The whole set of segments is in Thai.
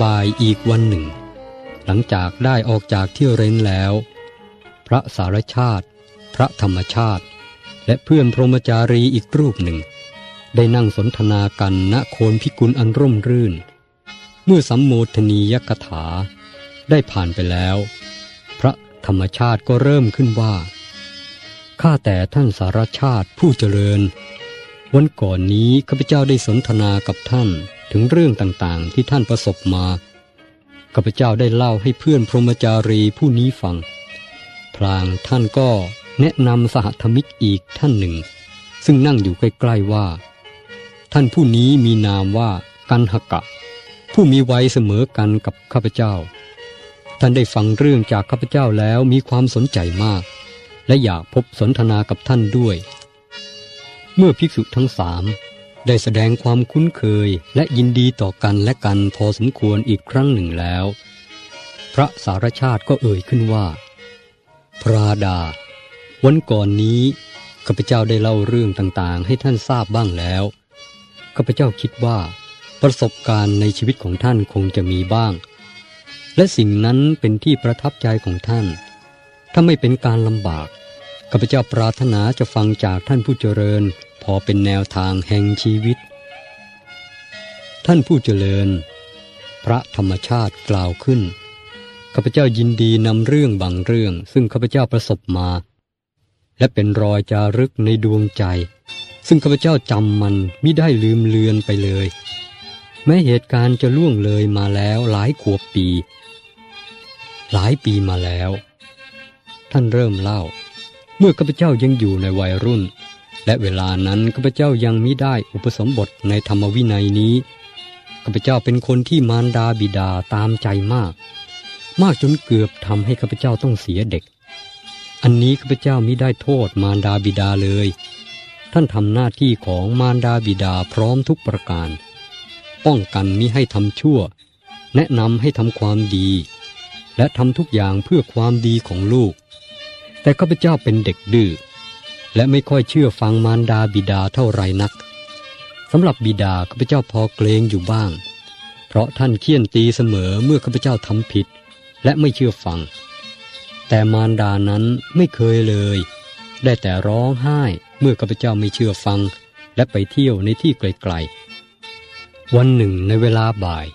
บ่ายอีกวันหนึ่ง หลังจากได้ออกจากที่เร้นแล้ว พระสารชาติ พระธรรมชาติ และเพื่อนพรหมจารีอีกรูปหนึ่ง ได้นั่งสนทนากันณโคนพิกุลอันร่มรื่น เมื่อสัมโมทนียกถา ได้ผ่านไปแล้ว พระธรรมชาติก็เริ่มขึ้นว่าข้าแต่ท่านสารชาติผู้เจริญ วันก่อนนี้ข้าพเจ้าได้สนทนากับท่าน ถึงเรื่องต่างๆ ที่ท่านประสบมาข้าพเจ้าได้เล่าให้เพื่อนพรหมจารีผู้นี้ฟัง พลางท่านก็แนะนำสหธรรมิกอีกท่านหนึ่ง ซึ่งนั่งอยู่ใกล้ๆว่า ท่านผู้นี้มีนามว่ากันหกะ ผู้มีวัยเสมอกันกับข้าพเจ้า ท่านได้ฟังเรื่องจากข้าพเจ้าแล้วมีความสนใจมาก และอยากพบสนทนากับท่านด้วย เมื่อภิกษุทั้งสาม ได้แสดงความคุ้นเคยและยินดีต่อกันและกันพอสมควรอีกครั้งหนึ่งแล้ว พระสารชาติก็เอ่ยขึ้นว่า พระดา วันก่อนนี้ข้าพเจ้าได้เล่าเรื่องต่างๆ ให้ท่านทราบบ้างแล้วข้าพเจ้าคิดว่า ประสบการณ์ในชีวิตของท่านคงจะมีบ้าง และสิ่งนั้นเป็นที่ประทับใจของท่าน ถ้าไม่เป็นการลำบากข้าพเจ้าปรารถนาจะฟังจากท่านผู้เจริญ พอเป็นแนวทางแห่งชีวิต ท่านผู้เจริญ พระธรรมชาติกล่าวขึ้นข้าพเจ้ายินดีนำเรื่องบางเรื่อง ซึ่งข้าพเจ้าประสบมา และเป็นรอยจารึกในดวงใจ ซึ่งข้าพเจ้าจำมันมิได้ลืมเลือนไปเลย แม้เหตุการณ์จะล่วงเลยมาแล้วหลายขวบปี หลายปีมาแล้ว ท่านเริ่มเล่า เมื่อข้าพเจ้ายังอยู่ในวัยรุ่น และเวลานั้นข้าพเจ้ายังมิได้อุปสมบทในธรรมวินัยนี้ข้าพเจ้าเป็นคนที่มารดาบิดาตามใจมาก มากจนเกือบทำให้ข้าพเจ้าต้องเสียเด็ก อันนี้ข้าพเจ้ามิได้โทษมารดาบิดาเลย ท่านทำหน้าที่ของมารดาบิดาพร้อมทุกประการ ป้องกันมิให้ทำชั่ว แนะนำให้ทำความดี และทำทุกอย่างเพื่อความดีของลูก แต่ข้าพเจ้าเป็นเด็กดื้อ และไม่ค่อยเชื่อฟังมารดาบิดาเท่าไรนักสำหรับบิดาข้าพเจ้าพอเกรงอยู่บ้าง เพราะท่านเคี่ยนตีเสมอเมื่อข้าพเจ้าทำผิด และไม่เชื่อฟัง แต่มารดานั้นไม่เคยเลย ได้แต่ร้องไห้เมื่อข้าพเจ้าไม่เชื่อฟัง และไปเที่ยวในที่ไกลๆ วันหนึ่งในเวลาบ่าย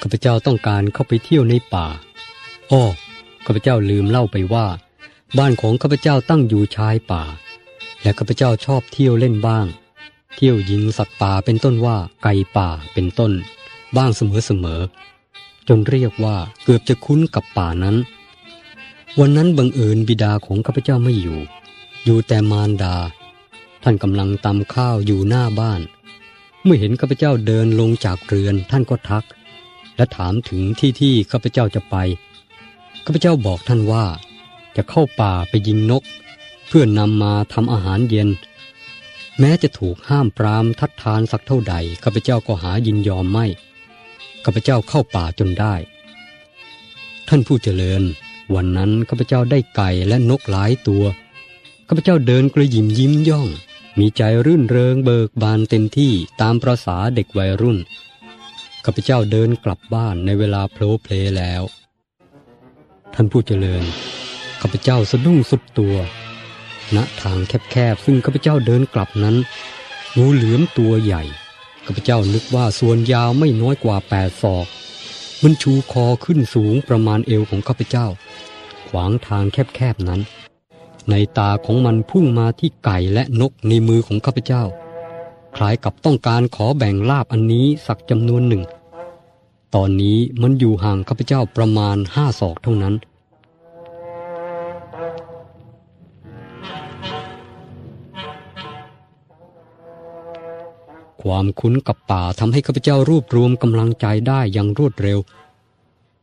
ข้าพเจ้าต้องการเข้าไปเที่ยวในป่าอ้อข้าพเจ้าลืมเล่าไปว่า บ้านของข้าพเจ้าตั้งอยู่ชายป่า และข้าพเจ้าชอบเที่ยวเล่นบ้าง เที่ยวยิงสัตว์ป่าเป็นต้นว่าไก่ป่าเป็นต้น บ้างเสมอๆจนเรียกว่าเกือบจะคุ้นกับป่านั้น วันนั้นบังเอิญบิดาของข้าพเจ้าไม่อยู่ อยู่แต่มารดา ท่านกำลังตำข้าวอยู่หน้าบ้าน เมื่อเห็นข้าพเจ้าเดินลงจากเรือนท่านก็ทัก และถามถึงที่ที่ข้าพเจ้าจะไปข้าพเจ้าบอกท่านว่า จะเข้าป่าไปยิงนก เพื่อนนำมาทำอาหารเย็น แม้จะถูกห้ามปรามทัดทานสักเท่าใดข้าพเจ้าก็หายินยอมไม่ข้าพเจ้าเข้าป่าจนได้ ท่านผู้เจริญ วันนั้นข้าพเจ้าได้ไก่และนกหลายตัวข้าพเจ้าเดินกระยิมยิ้มย่อง มีใจรื่นเริงเบิกบานเต็มที่ตามประษาเด็กวัยรุ่นข้าพเจ้าเดินกลับบ้านในเวลาโผล่เพลแล้ว ท่านผู้เจริญข้าพเจ้าสะดุ้งสุดตัว ณทางแคบๆซึ่งข้าพเจ้าเดินกลับนั้น งูเหลือมตัวใหญ่ข้าพเจ้านึกว่าส่วนยาวไม่น้อยกว่าแปดศอก มันชูคอขึ้นสูงประมาณเอวของข้าพเจ้า ขวางทางแคบๆนั้น ในตาของมันพุ่งมาที่ไก่และนกในมือของข้าพเจ้า คล้ายกับต้องการขอแบ่งลาบอันนี้สักจำนวนหนึ่ง ตอนนี้มันอยู่ห่างข้าพเจ้าประมาณห้าศอกเท่านั้น ความคุ้นกับป่าทำให้ข้าพเจ้ารวบรวมกำลังใจได้อย่างรวดเร็ว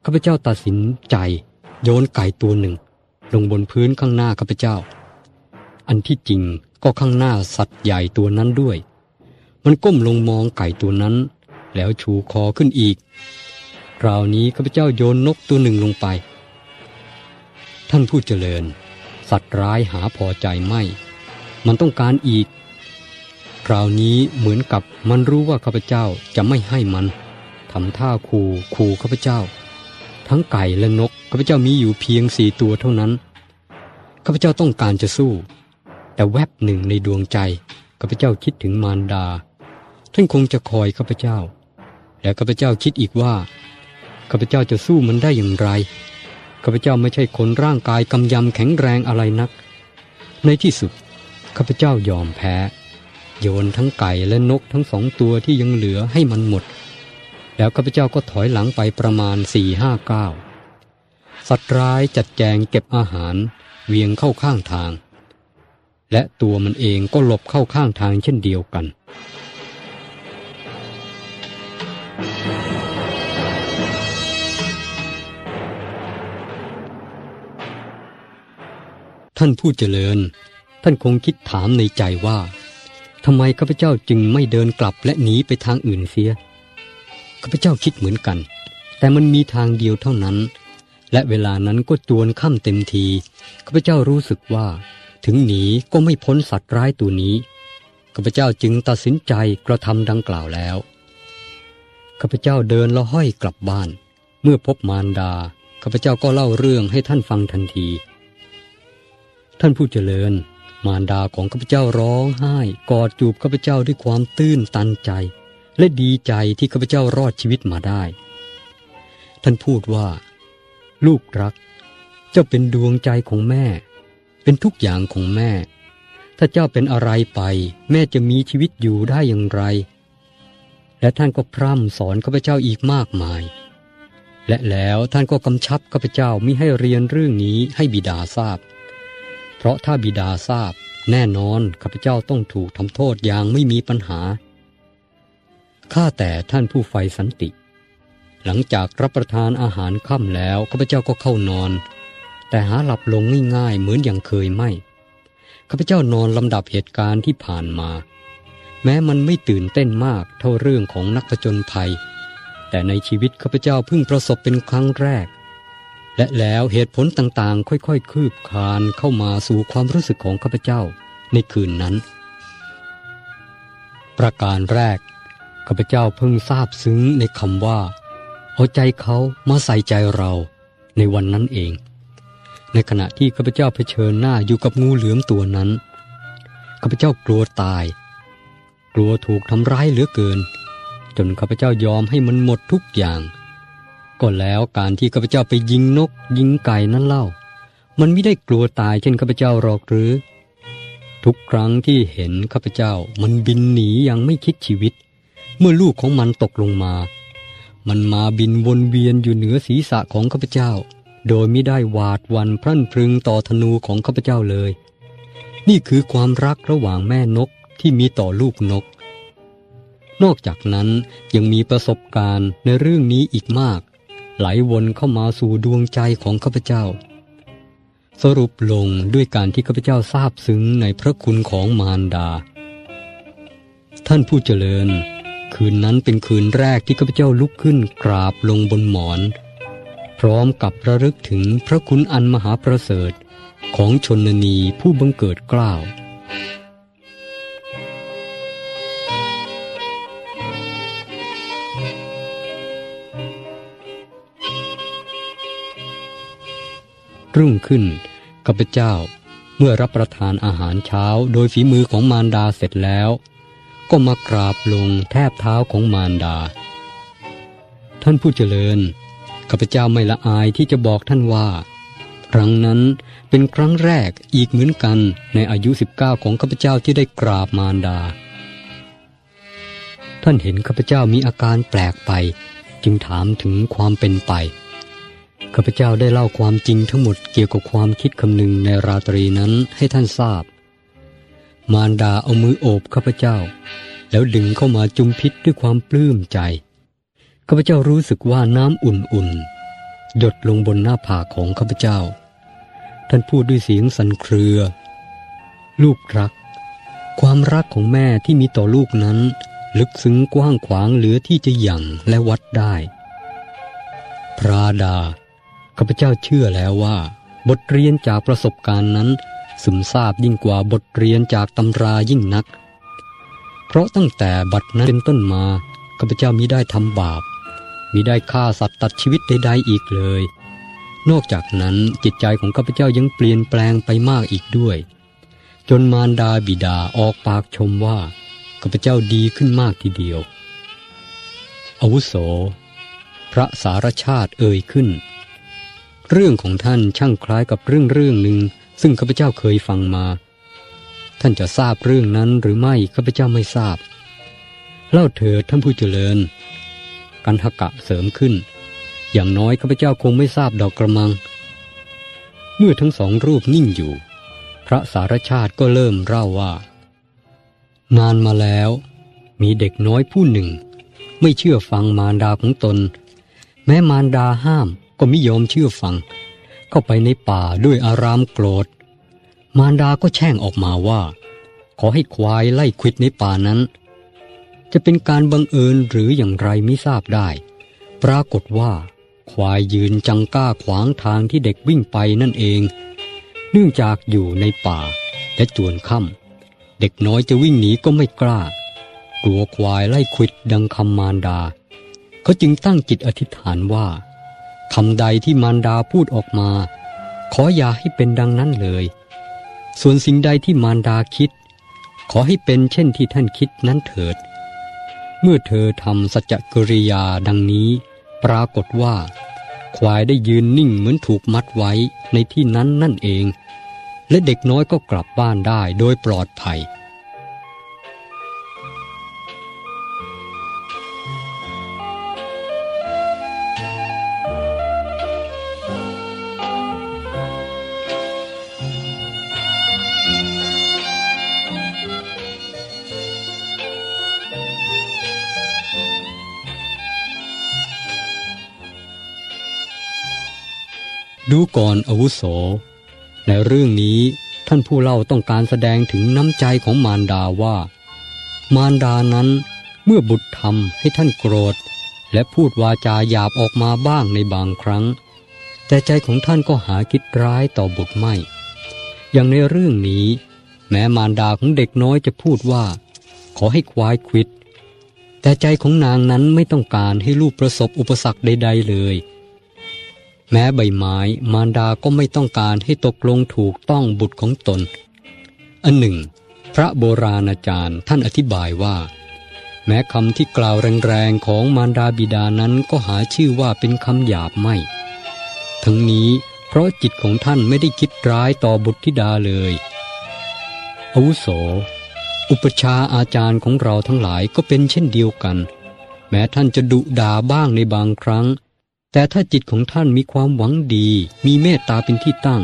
ข้าพเจ้าตัดสินใจโยนไก่ตัวหนึ่ง ลงบนพื้นข้างหน้าข้าพเจ้า อันที่จริงก็ข้างหน้าสัตว์ใหญ่ตัวนั้นด้วย มันก้มลงมองไก่ตัวนั้น แล้วชูคอขึ้นอีก คราวนี้ข้าพเจ้าโยนนกตัวหนึ่งลงไป ท่านผู้เจริญ สัตว์ร้ายหาพอใจไม่ มันต้องการอีก คราวนี้เหมือนกับมันรู้ว่าข้าพเจ้าจะไม่ให้มันทำท่าขู่ขู่ข้าพเจ้า ทั้งไก่และนกข้าพเจ้ามีอยู่เพียงสี่ตัวเท่านั้นข้าพเจ้าต้องการจะสู้ แต่แวบหนึ่งในดวงใจข้าพเจ้าคิดถึงมารดา ท่านคงจะคอยข้าพเจ้า และข้าพเจ้าคิดอีกว่าข้าพเจ้าจะสู้มันได้อย่างไรข้าพเจ้าไม่ใช่คนร่างกายกำยำแข็งแรงอะไรนัก ในที่สุดข้าพเจ้ายอมแพ้ โยนทั้งไก่และนกทั้งสองตัวที่ยังเหลือให้มันหมด แล้วข้าพเจ้าก็ถอยหลังไปประมาณสี่ห้าเก้าสัตว์ร้ายจัดแจงเก็บอาหาร เวียงเข้าข้างทาง และตัวมันเองก็หลบเข้าข้างทางเช่นเดียวกันท่านผู้เจริญ ท่านคงคิดถามในใจว่า ทำไมข้าพเจ้าจึงไม่เดินกลับและหนีไปทางอื่นเสียข้าพเจ้าคิดเหมือนกัน แต่มันมีทางเดียวเท่านั้น และเวลานั้นก็จวนค่ำเต็มทีข้าพเจ้ารู้สึกว่า ถึงหนีก็ไม่พ้นสัตว์ร้ายตัวนี้ข้าพเจ้าจึงตัดสินใจกระทำดังกล่าวแล้วข้าพเจ้าเดินละห้อยกลับบ้าน เมื่อพบมารดาข้าพเจ้าก็เล่าเรื่องให้ท่านฟังทันที ท่านผู้เจริญ มารดาของข้าพเจ้าร้องไห้ กอดจูบข้าพเจ้าด้วยความตื้นตันใจ และดีใจที่ข้าพเจ้ารอดชีวิตมาได้ ท่านพูดว่า ลูกรัก เจ้าเป็นดวงใจของแม่ เป็นทุกอย่างของแม่ ถ้าเจ้าเป็นอะไรไป แม่จะมีชีวิตอยู่ได้อย่างไร และท่านก็พร่ำสอนข้าพเจ้าอีกมากมาย และแล้วท่านก็กำชับข้าพเจ้ามิให้เรียนเรื่องนี้ให้บิดาทราบ เพราะถ้าบิดาทราบ แน่นอนข้าพเจ้าต้องถูกทำโทษอย่างไม่มีปัญหา ข้าแต่ท่านผู้ไฟสันติ หลังจากรับประทานอาหารค่ำแล้วข้าพเจ้าก็เข้านอน แต่หาหลับลงง่ายๆเหมือนอย่างเคยไม่ ข้าพเจ้านอนลำดับเหตุการณ์ที่ผ่านมา แม้มันไม่ตื่นเต้นมากเท่าเรื่องของนักผจญภัย แต่ในชีวิตข้าพเจ้าเพิ่งประสบเป็นครั้งแรก และแล้วเหตุผลต่างๆ ค่อยๆ คืบคลานเข้ามาสู่ความรู้สึกของข้าพเจ้าในคืนนั้น ประการแรกข้าพเจ้าเพิ่งทราบซึ้งในคำว่า เอาใจเขามาใส่ใจเราในวันนั้นเอง ในขณะที่ข้าพเจ้าเผชิญหน้าอยู่กับงูเหลือมตัวนั้นข้าพเจ้ากลัวตาย กลัวถูกทำร้ายเหลือเกิน จนข้าพเจ้ายอมให้มันหมดทุกอย่าง ก็แล้วการที่ข้าพเจ้าไปยิงนก ยิงไก่นั้นเล่า มันไม่ได้กลัวตายเช่นข้าพเจ้าหรอกหรือ ทุกครั้งที่เห็นข้าพเจ้ามันบินหนีอย่างไม่คิดชีวิต เมื่อลูกของมันตกลงมา มันมาบินวนเวียนอยู่เหนือศีรษะของข้าพเจ้า โดยไม่ได้หวาดวันพรั่นพรึงต่อธนูของข้าพเจ้าเลย นี่คือความรักระหว่างแม่นกที่มีต่อลูกนก นอกจากนั้นยังมีประสบการณ์ในเรื่องนี้อีกมาก ไหลวนเข้ามาสู่ดวงใจของข้าพเจ้า สรุปลงด้วยการที่ข้าพเจ้าทราบซึ้งในพระคุณของมารดา ท่านผู้เจริญ คืนนั้นเป็นคืนแรกที่ข้าพเจ้าลุกขึ้นกราบลงบนหมอน พร้อมกับระลึกถึงพระคุณอันมหาประเสริฐของชนนีผู้บังเกิดกล้าว รุ่งขึ้นข้าพเจ้าเมื่อรับประทานอาหารเช้าโดยฝีมือของมารดาเสร็จแล้ว ก็มากราบลงแทบเท้าของมารดา ท่านผู้เจริญข้าพเจ้าไม่ละอายที่จะบอกท่านว่า ครั้งนั้นเป็นครั้งแรกอีกเหมือนกันในอายุ 19 ของข้าพเจ้าที่ได้กราบมารดา ท่านเห็นข้าพเจ้ามีอาการแปลกไป จึงถามถึงความเป็นไป ข้าพเจ้าได้เล่าความจริงทั้งหมดเกี่ยวกับความคิดคำนึงในราตรีนั้นให้ท่านทราบ มารดาเอามือโอบข้าพเจ้า แล้วดึงเข้ามาจุมพิษด้วยความปลื้มใจ ข้าพเจ้ารู้สึกว่าน้ำอุ่นๆ หยดลงบนหน้าผากของข้าพเจ้า ท่านพูดด้วยเสียงสั่นเครือ ลูกรัก ความรักของแม่ที่มีต่อลูกนั้น ลึกซึ้งกว้างขวางเหลือที่จะหยั่งและวัดได้ พระดา ข้าพเจ้าเชื่อแล้วว่า บทเรียนจากประสบการณ์นั้นซึมซาบยิ่งกว่าบทเรียนจากตำรายิ่งนัก เพราะตั้งแต่บัดนั้นเป็นต้นมาข้าพเจ้ามิได้ทำบาปมิได้ฆ่าสัตว์ตัดชีวิตใดๆอีกเลย นอกจากนั้นจิตใจของข้าพเจ้ายังเปลี่ยนแปลงไปมากอีกด้วย จนมารดาบิดาออกปากชมว่าข้าพเจ้าดีขึ้นมากทีเดียว อาวุโส พระสารชาติเอ่ยขึ้น เรื่องของท่านช่างคล้ายกับเรื่องเรื่องหนึ่งซึ่งข้าพเจ้าเคยฟังมา ท่านจะทราบเรื่องนั้นหรือไม่ข้าพเจ้าไม่ทราบ เล่าเถิดท่านผู้เจริญ กันหกะเสริมขึ้น อย่างน้อยข้าพเจ้าคงไม่ทราบดอกกระมัง เมื่อทั้งสองรูปนิ่งอยู่ พระสารชาติก็เริ่มเล่าว่า นานมาแล้ว มีเด็กน้อยผู้หนึ่ง ไม่เชื่อฟังมารดาของตน แม้มารดาห้าม ก็ไม่ยอมเชื่อฟัง เข้าไปในป่าด้วยอารามโกรธ มารดาก็แช่งออกมาว่า ขอให้ควายไล่ควิดในป่านั้น จะเป็นการบังเอิญหรืออย่างไรไม่ทราบได้ ปรากฏว่า ควายยืนจังก้าขวางทางที่เด็กวิ่งไปนั่นเอง เนื่องจากอยู่ในป่าและจวนค่ำเด็กน้อยจะวิ่งหนีก็ไม่กล้า กลัวควายไล่ควิดดังคำมารดา เขาจึงตั้งจิตอธิษฐานว่า คำใดที่มารดาพูดออกมา ขออย่าให้เป็นดังนั้นเลย ส่วนสิ่งใดที่มารดาคิด ขอให้เป็นเช่นที่ท่านคิดนั้นเถิด เมื่อเธอทำสัจจกริยาดังนี้ ปรากฏว่า ควายได้ยืนนิ่งเหมือนถูกมัดไว้ในที่นั้นนั่นเอง และเด็กน้อยก็กลับบ้านได้โดยปลอดภัย ดูก่อนอาวุโส ในเรื่องนี้ท่านผู้เล่าต้องการแสดงถึงน้ำใจของมารดาว่า มารดานั้นเมื่อบุตรทำให้ท่านโกรธ และพูดวาจาหยาบออกมาบ้างในบางครั้ง แต่ใจของท่านก็หาคิดร้ายต่อบุตรไม่ อย่างในเรื่องนี้ แม้มารดาของเด็กน้อยจะพูดว่า ขอให้ควายควิด แต่ใจของนางนั้นไม่ต้องการให้ลูกประสบอุปสรรคใด ๆเลย แม้ใบไม้มารดาก็ไม่ต้องการให้ตกลงถูกต้องบุตรของตน อันหนึ่ง พระโบราณอาจารย์ท่านอธิบายว่า แม้คำที่กล่าวแรงๆของมารดาบิดานั้นก็หาชื่อว่าเป็นคำหยาบไม่ ทั้งนี้เพราะจิตของท่านไม่ได้คิดร้ายต่อบุตรธิดาเลยอาวุโส อุปชาอาจารย์ของเราทั้งหลายก็เป็นเช่นเดียวกัน แม้ท่านจะดุด่าบ้างในบางครั้ง แต่ถ้าจิตของท่านมีความหวังดี มีเมตตาเป็นที่ตั้ง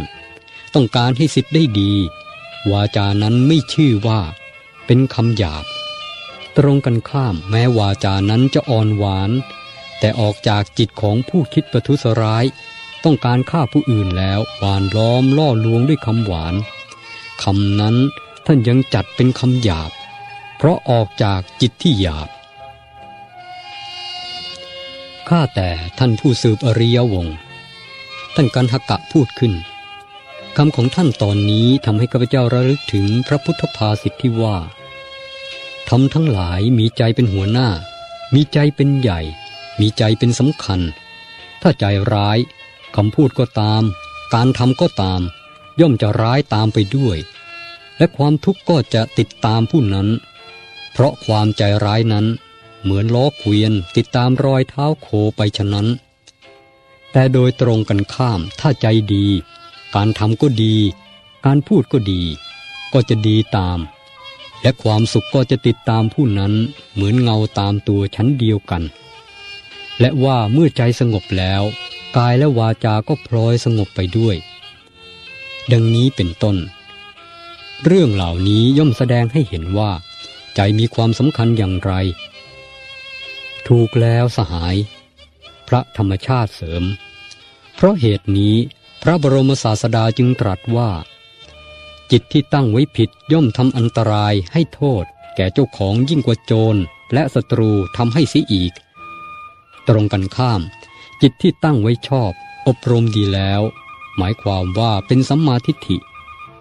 ต้องการให้สิทธิ์ได้ดี วาจานั้นไม่ชื่อว่า เป็นคำหยาบ ตรงกันข้ามแม้วาจานั้นจะอ่อนหวาน แต่ออกจากจิตของผู้คิดประทุษร้าย ต้องการฆ่าผู้อื่นแล้วหวานล้อมล่อลวงด้วยคำหวานคำนั้นท่านยังจัดเป็นคำหยาบ เพราะออกจากจิตที่หยาบ ข้าแต่ท่านผู้สืบอริยวงศ์ท่านกันหกะพูดขึ้นคำของท่านตอนนี้ทำให้ข้าพเจ้าระลึกถึงพระพุทธภาษิตที่ว่าทำทั้งหลายมีใจเป็นหัวหน้า มีใจเป็นใหญ่ มีใจเป็นสำคัญ ถ้าใจร้ายคำพูดก็ตาม การทำก็ตาม ย่อมจะร้ายตามไปด้วย และความทุกข์ก็จะติดตามผู้นั้น เพราะความใจร้ายนั้น เหมือนล้อเกวียนติดตามรอยเท้าโคไปฉะนั้น แต่โดยตรงกันข้ามถ้าใจดี การทำก็ดี การพูดก็ดี ก็จะดีตาม และความสุขก็จะติดตามผู้นั้นเหมือนเงาตามตัวชั้นเดียวกัน และว่าเมื่อใจสงบแล้ว กายและวาจาก็พลอยสงบไปด้วย ดังนี้เป็นต้น เรื่องเหล่านี้ย่อมแสดงให้เห็นว่า ใจมีความสำคัญอย่างไร ถูกแล้วสหาย พระธรรมชาติเสริม เพราะเหตุนี้พระบรมศาสดาจึงตรัสว่า จิตที่ตั้งไว้ผิดย่อมทำอันตรายให้โทษ แก่เจ้าของยิ่งกว่าโจร และศัตรูทำให้เสียอีก ตรงกันข้าม จิตที่ตั้งไว้ชอบ อบรมดีแล้ว หมายความว่าเป็นสัมมาทิฏฐิ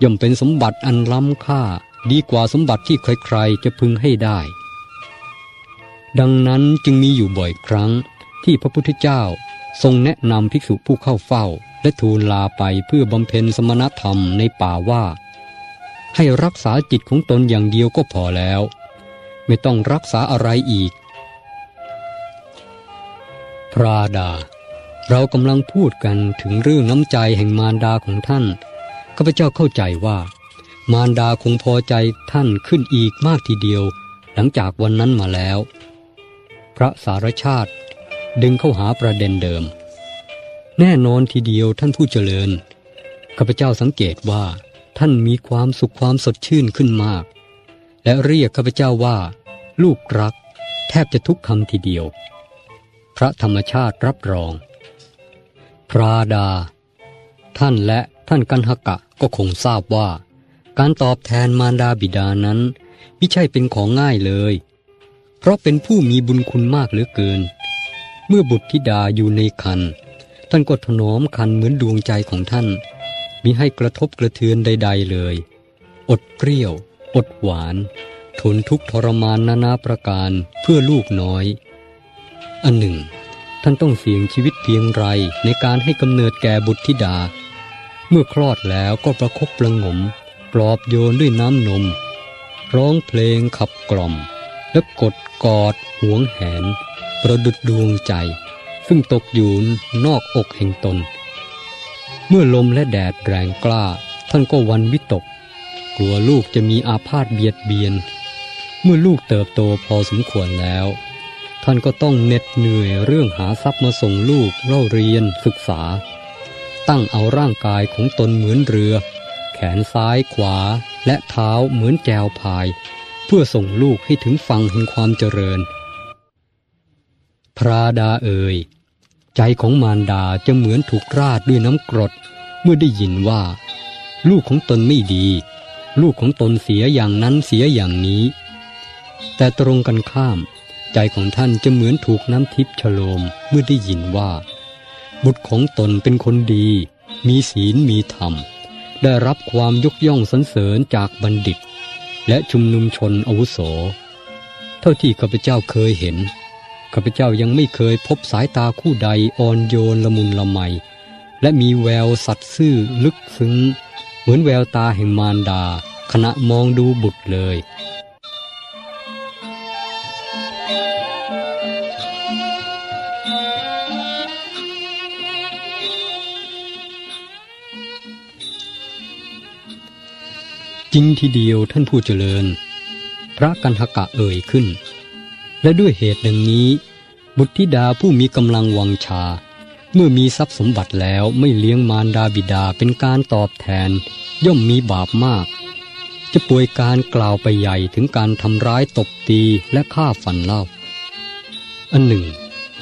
ย่อมเป็นสมบัติอันล้ำค่าดีกว่าสมบัติที่ใครๆจะพึงให้ได้ ดังนั้นจึงมีอยู่บ่อยครั้งที่พระพุทธเจ้าทรงแนะนำภิกษุผู้เข้าเฝ้า และทูลลาไปเพื่อบำเพ็ญสมณธรรมในป่าว่า ให้รักษาจิตของตนอย่างเดียวก็พอแล้ว ไม่ต้องรักษาอะไรอีก พระดา เรากำลังพูดกันถึงเรื่องน้ำใจแห่งมารดาของท่านข้าพเจ้าเข้าใจว่า มารดาคงพอใจท่านขึ้นอีกมากทีเดียว หลังจากวันนั้นมาแล้ว ระสารชาติ ดึงเข้าหาประเด็นเดิม แน่นอนทีเดียวท่านผู้เจริญข้าพเจ้าสังเกตว่า ท่านมีความสุขความสดชื่นขึ้นมาก และเรียกข้าพเจ้าว่า ลูกรัก แทบจะทุกคำทีเดียว พระธรรมชาติรับรอง พระดา ท่านและท่านกันหกะก็คงทราบว่า การตอบแทนมารดาบิดานั้นไม่ใช่เป็นของง่ายเลย เพราะเป็นผู้มีบุญคุณมากเหลือเกิน เมื่อบุตรธิดาอยู่ในคัน ท่านก็ถนอมคันเหมือนดวงใจของท่าน มิให้กระทบกระเทือนใด ๆเลย อดเปรี้ยว อดหวาน ทนทุกทรมานนานาประการเพื่อลูกน้อย อันหนึ่ง ท่านต้องเสี่ยงชีวิตเพียงไรในการให้กำเนิดแก่บุตรธิดา เมื่อคลอดแล้วก็ประคบประงม ปลอบโยนด้วยน้ำนม ร้องเพลงขับกล่อมและกด กอดหวงแหน ประดุดดวงใจ ซึ่งตกอยู่นอกอกแห่งตน เมื่อลมและแดดแรงกล้า ท่านก็วันวิตก กลัวลูกจะมีอาพาธเบียดเบียน เมื่อลูกเติบโตพอสมควรแล้ว ท่านก็ต้องเหน็ดเหนื่อยเรื่องหาทรัพย์มาส่งลูกเล่าเรียนศึกษา ตั้งเอาร่างกายของตนเหมือนเรือ แขนซ้ายขวาและเท้าเหมือนแจวพาย พื่อส่งลูกให้ถึงฝั่งแห่งความเจริญ พระดาเอ่ยใจของมารดาจะเหมือนถูกราดด้วยน้ำกรด เมื่อได้ยินว่า ลูกของตนไม่ดี ลูกของตนเสียอย่างนั้นเสียอย่างนี้ แต่ตรงกันข้าม ใจของท่านจะเหมือนถูกน้ำทิพย์ฉโลมเมื่อได้ยินว่า บุตรของตนเป็นคนดี มีศีลมีธรรม ได้รับความยกย่องสรรเสริญจากบัณฑิต และชุมนุมชนอาวุโส เท่าที่ข้าพเจ้าเคยเห็นข้าพเจ้ายังไม่เคยพบสายตาคู่ใดอ่อนโยนละมุนละไม และมีแววสัตว์ซื่อลึกซึ้ง เหมือนแววตาแห่งมารดา ขณะมองดูบุตรเลย จริงทีเดียวท่านผู้เจริญ พระกันหกะเอ่ยขึ้น และด้วยเหตุดังนี้ บุตรธิดาผู้มีกำลังวังชา เมื่อมีทรัพย์สมบัติแล้วไม่เลี้ยงมารดาบิดาเป็นการตอบแทน ย่อมมีบาปมาก จะป่วยการกล่าวไปใหญ่ถึงการทำร้ายตบตีและฆ่าฟันเล่า อันหนึ่ง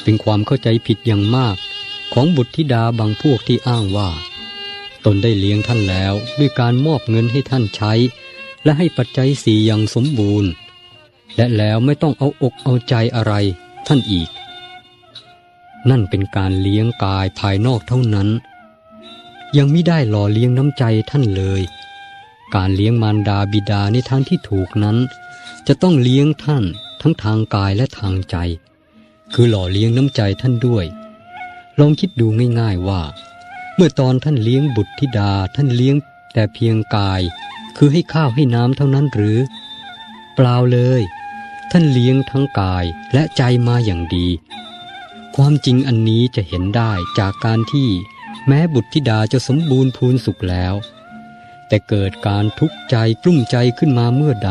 เป็นความเข้าใจผิดอย่างมาก ของบุตรธิดาบางพวกที่อ้างว่า ตนได้เลี้ยงท่านแล้วด้วยการมอบเงินให้ท่านใช้ และให้ปัจจัยสี่อย่างสมบูรณ์ และแล้วไม่ต้องเอาอกเอาใจอะไรท่านอีก นั่นเป็นการเลี้ยงกายภายนอกเท่านั้น ยังไม่ได้หล่อเลี้ยงน้ำใจท่านเลย การเลี้ยงมารดาบิดาในทางที่ถูกนั้น จะต้องเลี้ยงท่านทั้งทางกายและทางใจ คือหล่อเลี้ยงน้ำใจท่านด้วย ลองคิดดูง่ายๆว่า เมื่อตอนท่านเลี้ยงบุตรธิดาท่านเลี้ยงแต่เพียงกาย คือให้ข้าวให้น้ำเท่านั้นหรือ เปล่าเลย ท่านเลี้ยงทั้งกายและใจมาอย่างดี ความจริงอันนี้จะเห็นได้จากการที่แม้บุตรธิดาจะสมบูรณ์พูนสุขแล้ว แต่เกิดการทุกข์ใจกลุ้มใจขึ้นมาเมื่อใด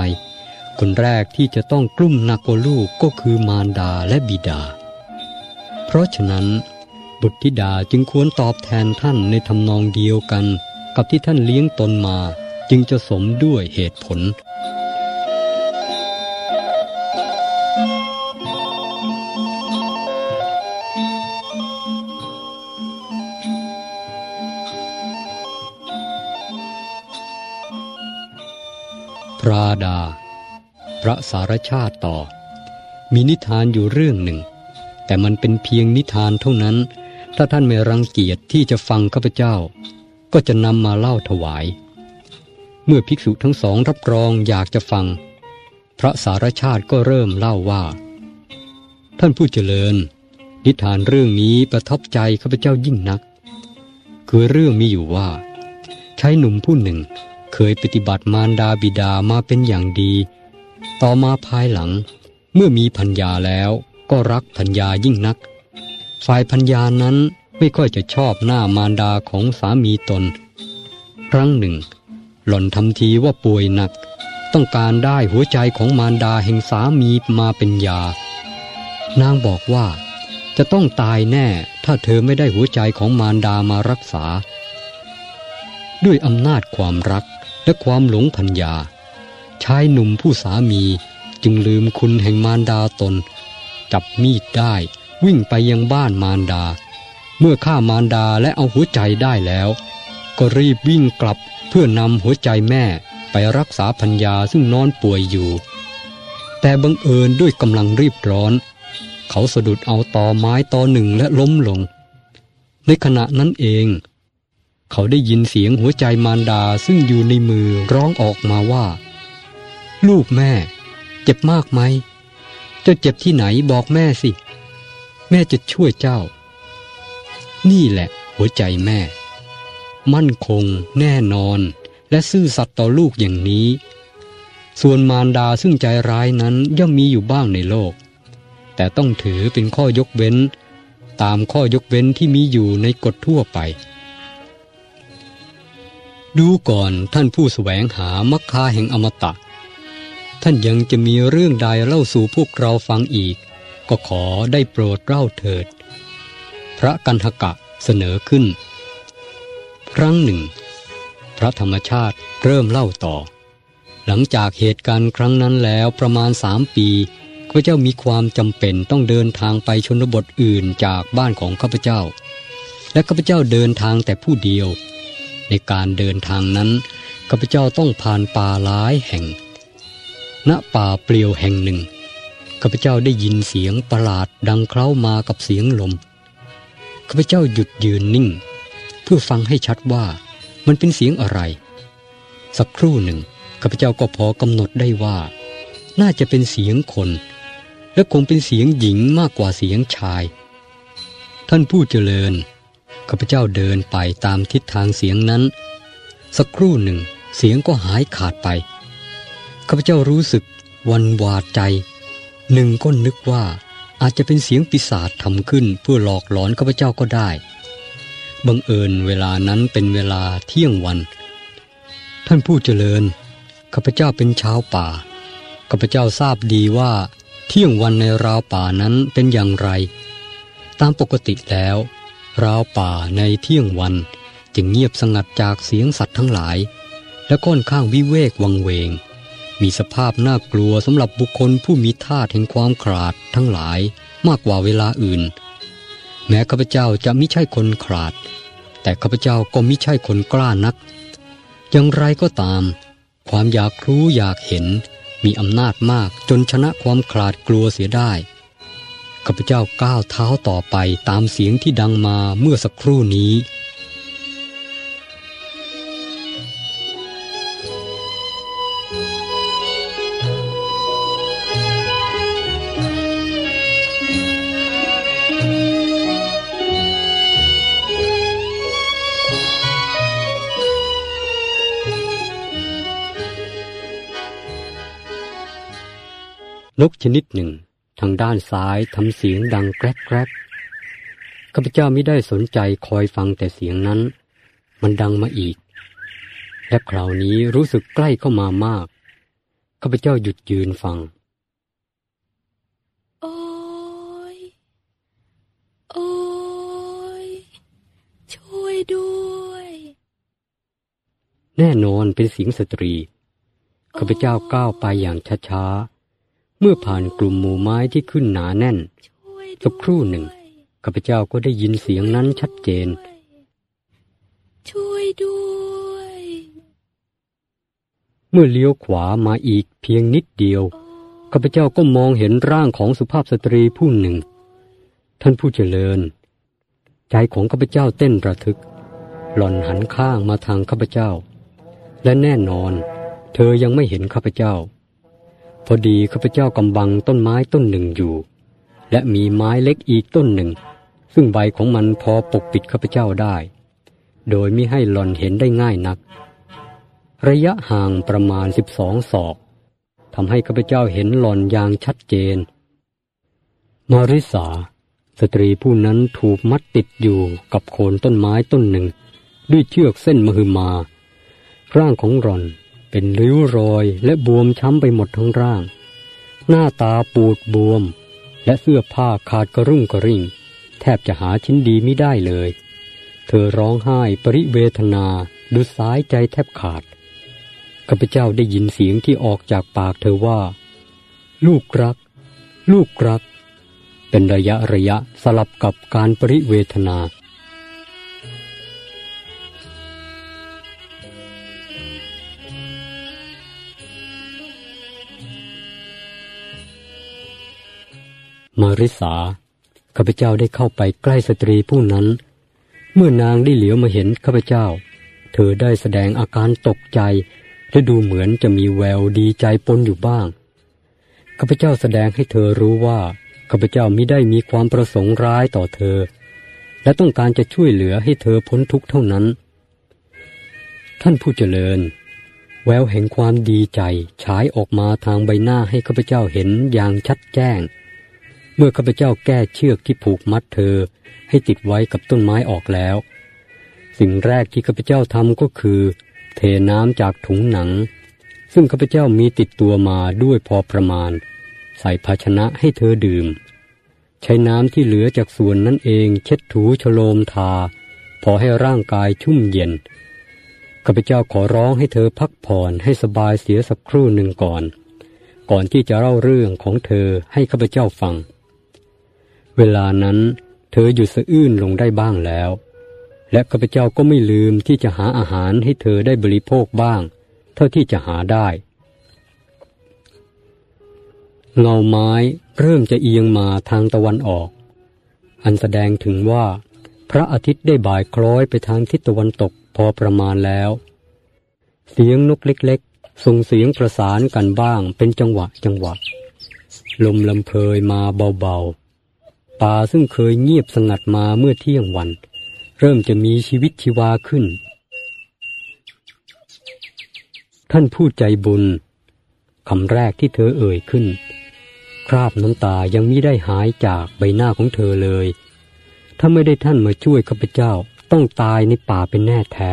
คนแรกที่จะต้องกลุ้มหนักกว่าลูกก็คือมารดาและบิดา เพราะฉะนั้น บุตรธิดาจึงควรตอบแทนท่านในทำนองเดียวกัน กับที่ท่านเลี้ยงตนมาจึงจะสมด้วยเหตุผล พราดา พระสารชาติต่อ มีนิทานอยู่เรื่องหนึ่ง แต่มันเป็นเพียงนิทานเท่านั้น ถ้าท่านไม่รังเกียจที่จะฟังข้าพเจ้า ก็จะนำมาเล่าถวาย เมื่อภิกษุทั้งสองรับรองอยากจะฟัง พระสารชาติก็เริ่มเล่าว่า ท่านผู้เจริญ นิทานเรื่องนี้ประทับใจข้าพเจ้ายิ่งนัก คือเรื่องมีอยู่ว่าชายหนุ่มผู้หนึ่งเคยปฏิบัติมารดาบิดามาเป็นอย่างดี ต่อมาภายหลัง เมื่อมีพัญญาแล้วก็รักพัญญายิ่งนัก ฝ่ายพัญญานั้นไม่ค่อยจะชอบหน้ามารดาของสามีตน ครั้งหนึ่ง หล่อนทำทีว่าป่วยหนัก ต้องการได้หัวใจของมารดาแห่งสามีมาเป็นยา นางบอกว่า จะต้องตายแน่ถ้าเธอไม่ได้หัวใจของมารดามารักษา ด้วยอำนาจความรักและความหลงพัญญาชายหนุ่มผู้สามีจึงลืมคุณแห่งมารดาตน จับมีดได้ วิ่งไปยังบ้านมารดา เมื่อฆ่ามารดาและเอาหัวใจได้แล้ว ก็รีบวิ่งกลับเพื่อนำหัวใจแม่ไปรักษาพัญญาซึ่งนอนป่วยอยู่ แต่บังเอิญด้วยกำลังรีบร้อน เขาสะดุดเอาตอไม้ตอหนึ่งและล้มลง ในขณะนั้นเอง เขาได้ยินเสียงหัวใจมารดาซึ่งอยู่ในมือร้องออกมาว่า ลูกแม่ เจ็บมากไหม เจ้าเจ็บที่ไหนบอกแม่สิ แม่จะช่วยเจ้า นี่แหละหัวใจแม่ มั่นคง แน่นอน และซื่อสัตย์ต่อลูกอย่างนี้ ส่วนมารดาซึ่งใจร้ายนั้นย่อมมีอยู่บ้างในโลก แต่ต้องถือเป็นข้อยกเว้น ตามข้อยกเว้นที่มีอยู่ในกฎทั่วไป ดูก่อนท่านผู้แสวงหามัคคาแห่งอมตะ ท่านยังจะมีเรื่องใดเล่าสู่พวกเราฟังอีก ก็ขอได้โปรดเล่าเถิด พระกันหกะเสนอขึ้น ครั้งหนึ่ง พระธรรมชาติเริ่มเล่าต่อ หลังจากเหตุการณ์ครั้งนั้นแล้วประมาณสามปีข้าพเจ้ามีความจำเป็นต้องเดินทางไปชนบทอื่นจากบ้านของข้าพเจ้า และข้าพเจ้าเดินทางแต่ผู้เดียว ในการเดินทางนั้นข้าพเจ้าต้องผ่านป่าหลายแห่ง ณป่าเปลี่ยวแห่งหนึ่ง ข้าพเจ้าได้ยินเสียงประหลาดดังเคล้ามากับเสียงลม ข้าพเจ้าหยุดยืนนิ่ง เพื่อฟังให้ชัดว่ามันเป็นเสียงอะไร สักครู่หนึ่งข้าพเจ้าก็พอกำหนดได้ว่า น่าจะเป็นเสียงคน และคงเป็นเสียงหญิงมากกว่าเสียงชาย ท่านผู้เจริญข้าพเจ้าเดินไปตามทิศทางเสียงนั้น สักครู่หนึ่งเสียงก็หายขาดไปข้าพเจ้ารู้สึกวันวาดใจ หนึ่งก็นึกว่าอาจจะเป็นเสียงปีศาจทำขึ้นเพื่อหลอกหลอนข้าพเจ้าก็ได้ บังเอิญเวลานั้นเป็นเวลาเที่ยงวัน ท่านผู้เจริญข้าพเจ้าเป็นชาวป่าข้าพเจ้าทราบดีว่า เที่ยงวันในราวป่านั้นเป็นอย่างไร ตามปกติแล้ว ราวป่าในเที่ยงวันจึงเงียบสงัดจากเสียงสัตว์ทั้งหลาย และค่อนข้างวิเวกวังเวง มีสภาพน่ากลัวสำหรับบุคคลผู้มีธาตุแห่งความขลาดทั้งหลายมากกว่าเวลาอื่น แม้ข้าพเจ้าจะไม่ใช่คนขลาด แต่ข้าพเจ้าก็ไม่ใช่คนกล้านัก อย่างไรก็ตาม ความอยากรู้อยากเห็น มีอำนาจมากจนชนะความขลาดกลัวเสียได้ข้าพเจ้าก้าวเท้าต่อไปตามเสียงที่ดังมาเมื่อสักครู่นี้ นกชนิดหนึ่ง ทางด้านซ้ายทำเสียงดังแกรกแกรกข้าพเจ้าไม่ได้สนใจคอยฟังแต่เสียงนั้น มันดังมาอีก และคราวนี้รู้สึกใกล้เข้ามามากข้าพเจ้าหยุดยืนฟัง โอ้ย โอ้ย ช่วยด้วย แน่นอนเป็นเสียงสตรีข้าพเจ้าก้าวไปอย่างช้าๆ เมื่อผ่านกลุ่มหมู่ไม้ที่ขึ้นหนาแน่นช่วยด้วยสักครู่หนึ่งข้าพเจ้าก็ได้ยินเสียงนั้นชัดเจน ช่วยด้วย เมื่อเลี้ยวขวามาอีกเพียงนิดเดียวข้าพเจ้าก็มองเห็นร่างของสุภาพสตรีผู้หนึ่ง ท่านผู้เจริญ ใจของข้าพเจ้าเต้นระทึก หล่อนหันข้างมาทางข้าพเจ้า และแน่นอน เธอยังไม่เห็นข้าพเจ้า พอดีข้าพเจ้ากำบังต้นไม้ต้นหนึ่งอยู่ และมีไม้เล็กอีกต้นหนึ่ง ซึ่งใบของมันพอปกปิดข้าพเจ้าได้ โดยไม่ให้หล่อนเห็นได้ง่ายนัก ระยะห่างประมาณสิบสองศอกทำให้ข้าพเจ้าเห็นหล่อนอย่างชัดเจน มาริสา สตรีผู้นั้นถูกมัดติดอยู่กับโคนต้นไม้ต้นหนึ่ง ด้วยเชือกเส้นมหึมา ร่างของหล่อน เป็นริ้วรอยและบวมช้ำไปหมดทั้งร่าง หน้าตาปูดบวม และเสื้อผ้าขาดกระรุ่งกระริ่ง แทบจะหาชิ้นดีไม่ได้เลย เธอร้องไห้ปริเวทนาดูสายใจแทบขาดข้าพเจ้าได้ยินเสียงที่ออกจากปากเธอว่า ลูกรัก ลูกรัก เป็นระยะระยะสลับกับการปริเวทนา มาริสาข้าพเจ้าได้เข้าไปใกล้สตรีผู้นั้น เมื่อนางได้เหลียวมาเห็นข้าพเจ้า เธอได้แสดงอาการตกใจ และดูเหมือนจะมีแววดีใจปนอยู่บ้างข้าพเจ้าแสดงให้เธอรู้ว่าข้าพเจ้ามิได้มีความประสงค์ร้ายต่อเธอ และต้องการจะช่วยเหลือให้เธอพ้นทุกข์เท่านั้น ท่านผู้เจริญ แววแห่งความดีใจฉายออกมาทางใบหน้าให้ข้าพเจ้าเห็นอย่างชัดแจ้ง เมื่อข้าพเจ้าแก้เชือกที่ผูกมัดเธอ ให้ติดไว้กับต้นไม้ออกแล้ว สิ่งแรกที่ข้าพเจ้าทำก็คือ เทน้ำจากถุงหนัง ซึ่งข้าพเจ้ามีติดตัวมาด้วยพอประมาณ ใส่ภาชนะให้เธอดื่ม ใช้น้ำที่เหลือจากส่วนนั้นเองเช็ดถูชโลมทา พอให้ร่างกายชุ่มเย็นข้าพเจ้าขอร้องให้เธอพักผ่อนให้สบายเสียสักครู่หนึ่งก่อน ก่อนที่จะเล่าเรื่องของเธอให้ข้าพเจ้าฟัง เวลานั้นเธอหยุดสะอื้นลงได้บ้างแล้ว และข้าพเจ้าก็ไม่ลืมที่จะหาอาหารให้เธอได้บริโภคบ้าง เท่าที่จะหาได้เงาไม้เริ่มจะเอียงมาทางตะวันออก อันแสดงถึงว่า พระอาทิตย์ได้บ่ายคล้อยไปทางทิศตะวันตกพอประมาณแล้ว เสียงนกเล็กๆ ส่งเสียงประสานกันบ้างเป็นจังหวะจังหวะ ลมลำเพยมาเบาๆ ป่าซึ่งเคยเงียบสงัดมาเมื่อเที่ยงวัน เริ่มจะมีชีวิตชีวาขึ้น ท่านผู้ใจบุญคำแรกที่เธอเอ่ยขึ้น คราบน้ำตายังมิได้หายจากใบหน้าของเธอเลย ถ้าไม่ได้ท่านมาช่วยข้าพเจ้าต้องตายในป่าเป็นแน่แท้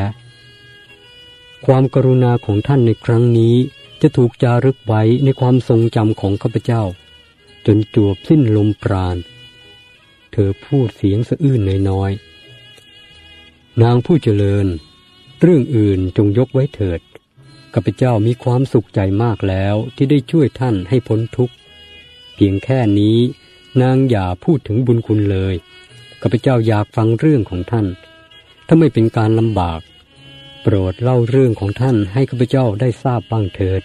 ความกรุณาของท่านในครั้งนี้จะถูกจารึกไว้ในความทรงจำของข้าพเจ้า จนจวบสิ้นลมปราณ เธอพูดเสียงสะอื้นน้อยๆนางผู้เจริญ เรื่องอื่นจงยกไว้เถิดข้าพเจ้ามีความสุขใจมากแล้วที่ได้ช่วยท่านให้พ้นทุกข์เพียงแค่นี้นางอย่าพูดถึงบุญคุณเลยข้าพเจ้าอยากฟังเรื่องของท่าน ถ้าไม่เป็นการลำบาก โปรดเล่าเรื่องของท่านให้ข้าพเจ้าได้ทราบบ้างเถิด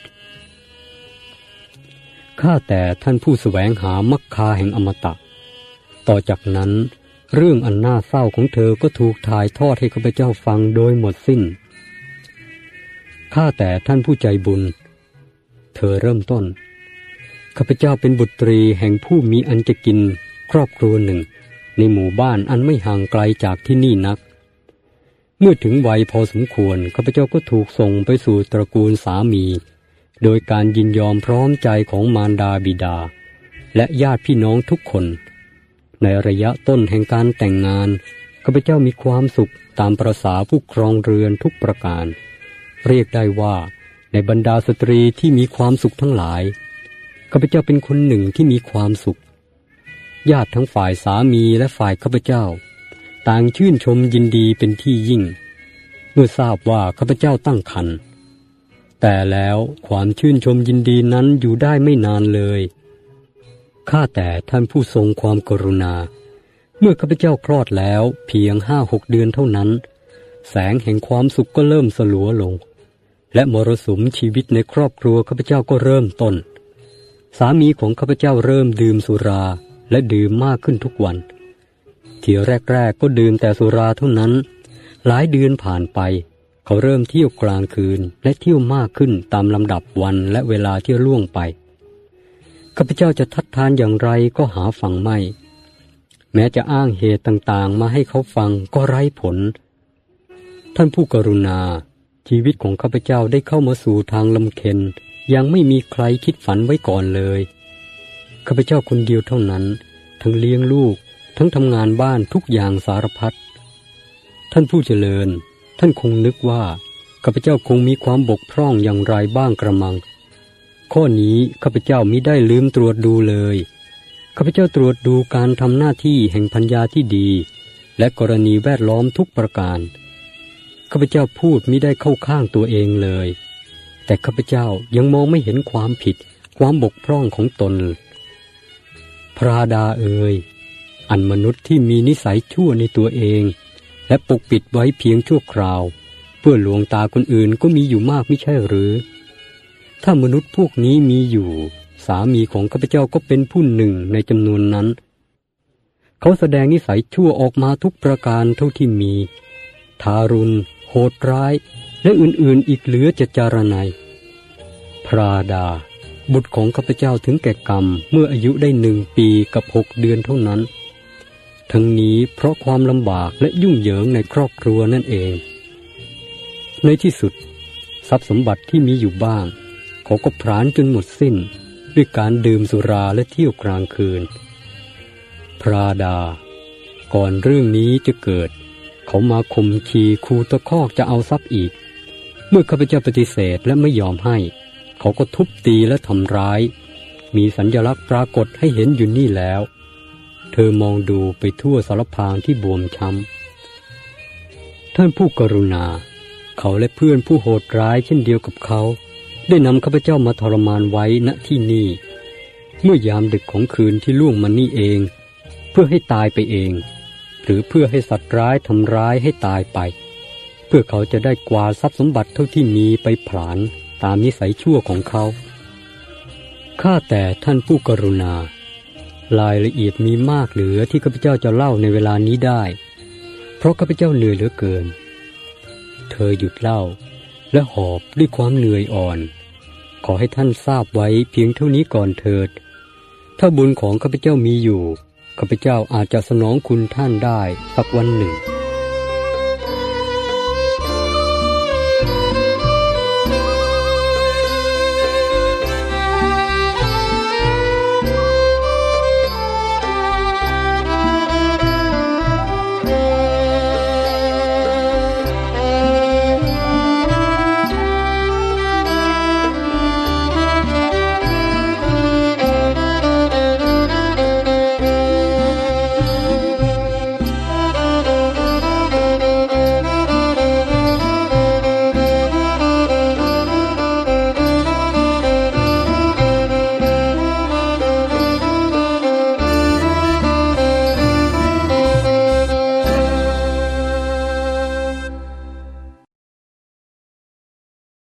ข้าแต่ท่านผู้สแสวงหามักคาแห่งอมตะ ต่อจากนั้น เรื่องอันน่าเศร้าของเธอก็ถูกถ่ายทอดให้ข้าพเจ้าฟังโดยหมดสิ้น ข้าแต่ท่านผู้ใจบุญ เธอเริ่มต้น ข้าพเจ้าเป็นบุตรีแห่งผู้มีอันจะกินครอบครัวหนึ่ง ในหมู่บ้านอันไม่ห่างไกลจากที่นี่นัก เมื่อถึงวัยพอสมควรข้าพเจ้าก็ถูกส่งไปสู่ตระกูลสามี โดยการยินยอมพร้อมใจของมารดาบิดาและญาติพี่น้องทุกคน ในระยะต้นแห่งการแต่งงานข้าพเจ้ามีความสุขตามประษาผู้ครองเรือนทุกประการ เรียกได้ว่า ในบรรดาสตรีที่มีความสุขทั้งหลายข้าพเจ้าเป็นคนหนึ่งที่มีความสุข ญาติทั้งฝ่ายสามีและฝ่ายข้าพเจ้า ต่างชื่นชมยินดีเป็นที่ยิ่ง เมื่อทราบว่าข้าพเจ้าตั้งครรภ์แต่แล้วความชื่นชมยินดีนั้นอยู่ได้ไม่นานเลย ข้าแต่ท่านผู้ทรงความกรุณา เมื่อข้าพเจ้าคลอดแล้วเพียงห้าหกเดือนเท่านั้น แสงแห่งความสุขก็เริ่มสลัวลง และมรสุมชีวิตในครอบครัวข้าพเจ้าก็เริ่มต้น สามีของข้าพเจ้าเริ่มดื่มสุราและดื่มมากขึ้นทุกวัน ทีแรกๆก็ดื่มแต่สุราเท่านั้น หลายเดือนผ่านไป เขาเริ่มเที่ยวกลางคืนและเที่ยวมากขึ้นตามลำดับวันและเวลาที่ล่วงไป ข้าพเจ้าจะทัดทานอย่างไรก็หาฟังไม่ แม้จะอ้างเหตุต่างๆ มาให้เขาฟังก็ไร้ผล ท่านผู้กรุณา ชีวิตของข้าพเจ้าได้เข้ามาสู่ทางลำเค็น ยังไม่มีใครคิดฝันไว้ก่อนเลยข้าพเจ้าคนเดียวเท่านั้น ทั้งเลี้ยงลูก ทั้งทำงานบ้านทุกอย่างสารพัดท่านผู้เจริญ ท่านคงนึกว่าข้าพเจ้าคงมีความบกพร่องอย่างไรบ้างกระมัง ข้อนี้ข้าพเจ้ามิได้ลืมตรวจดูเลย ข้าพเจ้าตรวจดูการทำหน้าที่แห่งพัญญาที่ดี และกรณีแวดล้อมทุกประการ ข้าพเจ้าพูดมิได้เข้าข้างตัวเองเลย แต่ข้าพเจ้ายังมองไม่เห็นความผิด ความบกพร่องของตน พระดาเอ่ยอันมนุษย์ที่มีนิสัยชั่วในตัวเอง และปกปิดไว้เพียงชั่วคราว เพื่อหลวงตาคนอื่นก็มีอยู่มากไม่ใช่หรือ ถ้ามนุษย์พวกนี้มีอยู่ สามีของข้าพเจ้าก็เป็นผู้หนึ่งในจำนวนนั้น เขาแสดงนิสัยชั่วออกมาทุกประการเท่าที่มี ทารุณ โหดร้าย และอื่นๆอีกเหลือจะจารณัยพระดา บุตรของข้าพเจ้าถึงแก่กรรมเมื่ออายุได้หนึ่งปีกับหกเดือนเท่านั้น ทั้งนี้เพราะความลำบากและยุ่งเหยิงในครอบครัวนั่นเอง ในที่สุด ทรัพย์สมบัติที่มีอยู่บ้าง เขาก็พรานจนหมดสิ้น ด้วยการดื่มสุราและเที่ยวกลางคืน พระดา ก่อนเรื่องนี้จะเกิด เขามาข่มขีคูตะคอกจะเอาทรัพย์อีก เมื่อข้าพเจ้าปฏิเสธและไม่ยอมให้ เขาก็ทุบตีและทำร้าย มีสัญญลักษณ์ปรากฏให้เห็นอยู่นี่แล้ว เธอมองดูไปทั่วสารพางที่บวมช้ำท่านผู้กรุณา เขาและเพื่อนผู้โหดร้ายเช่นเดียวกับเขา ได้นำข้าพเจ้ามาทรมานไว้ณที่นี่ เมื่อยามดึกของคืนที่ล่วงมานี่เอง เพื่อให้ตายไปเอง หรือเพื่อให้สัตว์ร้ายทำร้ายให้ตายไป เพื่อเขาจะได้กวาดทรัพย์สมบัติเท่าที่มีไปผลาญตามนิสัยชั่วของเขาข้าแต่ท่านผู้กรุณา รายละเอียดมีมากเหลือที่ข้าพเจ้าจะเล่าในเวลานี้ได้ เพราะข้าพเจ้าเหนื่อยเหลือเกิน เธอหยุดเล่าและหอบด้วยความเหนื่อยอ่อน ขอให้ท่านทราบไว้เพียงเท่านี้ก่อนเถิด ถ้าบุญของข้าพเจ้ามีอยู่ข้าพเจ้าอาจจะสนองคุณท่านได้สักวันหนึ่ง